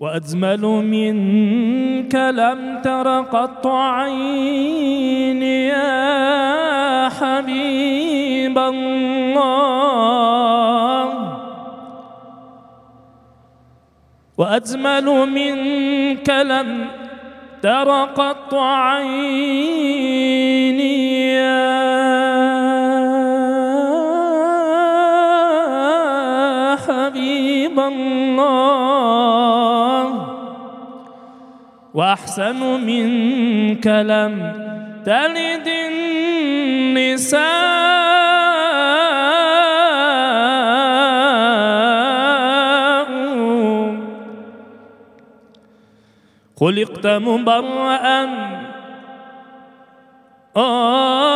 وأجمل منك لم تر قط عيني يا حبيب الله. وأجمل منك لم تر قط عيني يا حبيب الله. وأحسن منك لم تلد النساء. خلقت مبرأ. آه.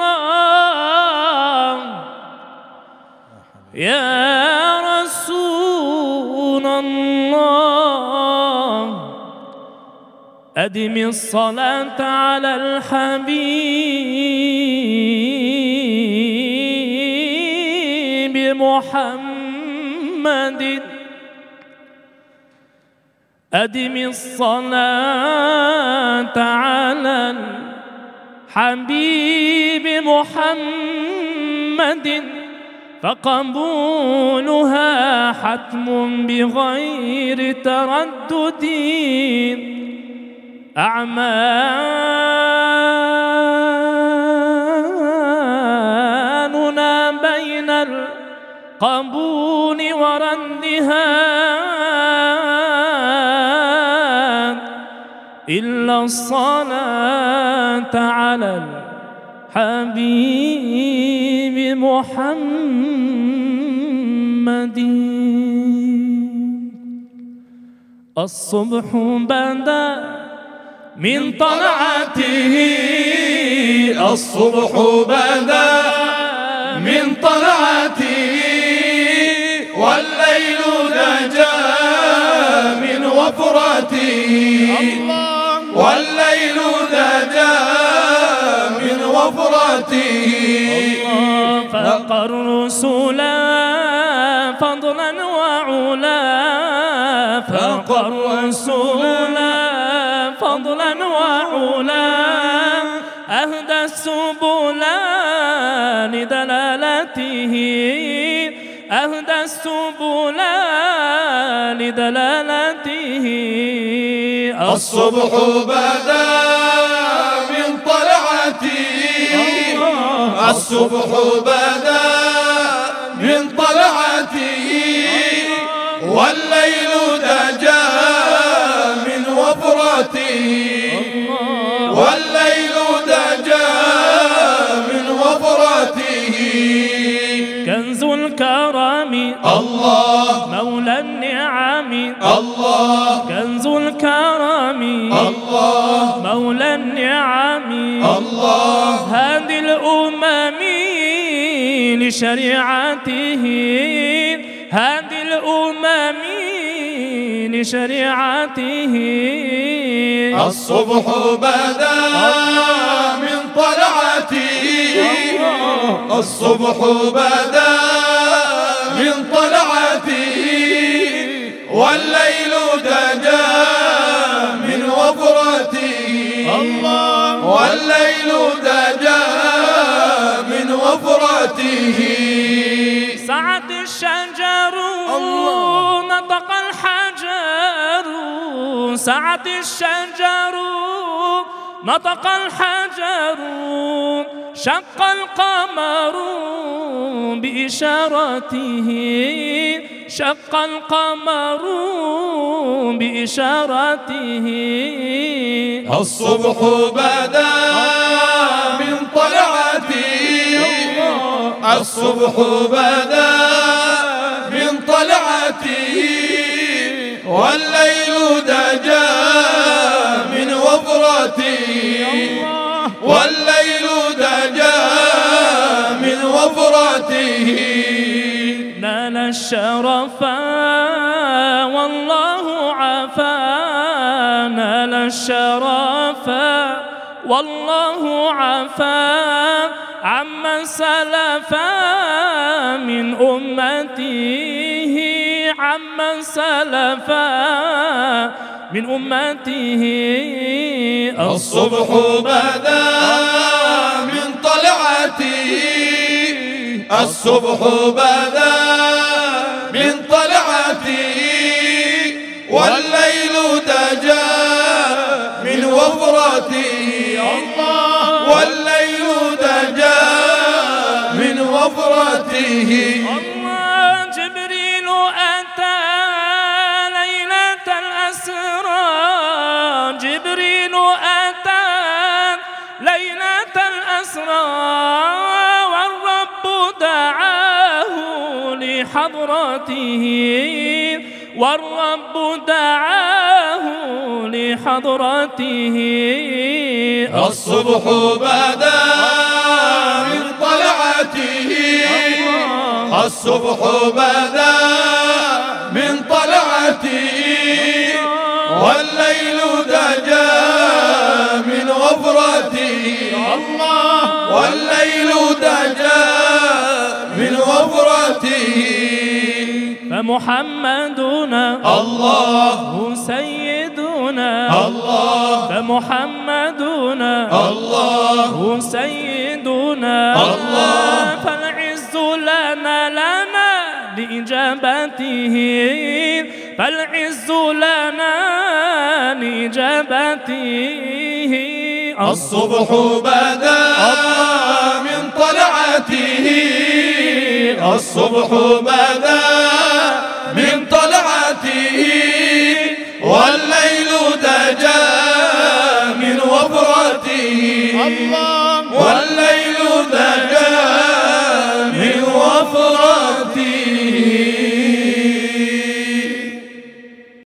الله يا رسول الله أدم الصلاة على الحبيب محمد. أدم الصلاة على الحبيب محمد فقبولها حتم بغير تردد. أعمالنا بين القبول وردها إلا الصلاة على الحبيب محمد. الصبح بدا من طلعته الصبح بدا من طلعته والليل دجا من وفرته والليل وفرته فاق الرسل فضلا وعلا. فاق الرسل فضلا وعلا. أهدى السبل لدلالته. أهدى السبل لدلالته. الصبح بدا الصبح بدأ من طلعته والليل دجا من وفرته. والليل دجا من وفرته. كنز الكرم الله مولى النعم الله كنز الكرم لشريعته. هذه الأمم لشريعته. الصبح بدا من طلعته الصبح بدا من طلعته والليل دجا من وفرته والليل دجا من وفرته سعت الشجر نطق الحجر. سعت الشجر نطق الحجر. شق القمر بإشارته. شق القمر بإشارته. الصبح بدأ الصبح بدا من طلعته والليل دجا من وفرته والليل دجا من وفرته نال الشرف والله عفا. نال الشرف والله عفا. عمن سلف من أمته عمن سلف من أمته الصبح بدا من طلعته الصبح بدا من طلعته والليل دجا من وفرته لحضرته والرب دعاه لحضرته الصبح بدا من طلعته. الصبح بدا من طلعته. والليل دجا من وفرته والليل دجا فمحمدنا. الله. سيدنا الله. فمحمدنا. الله. سيدنا الله. فالعز لنا لنا لإجابته. فالعز لنا لإجابته. الصبح بدا من طلعته. الصبح بدا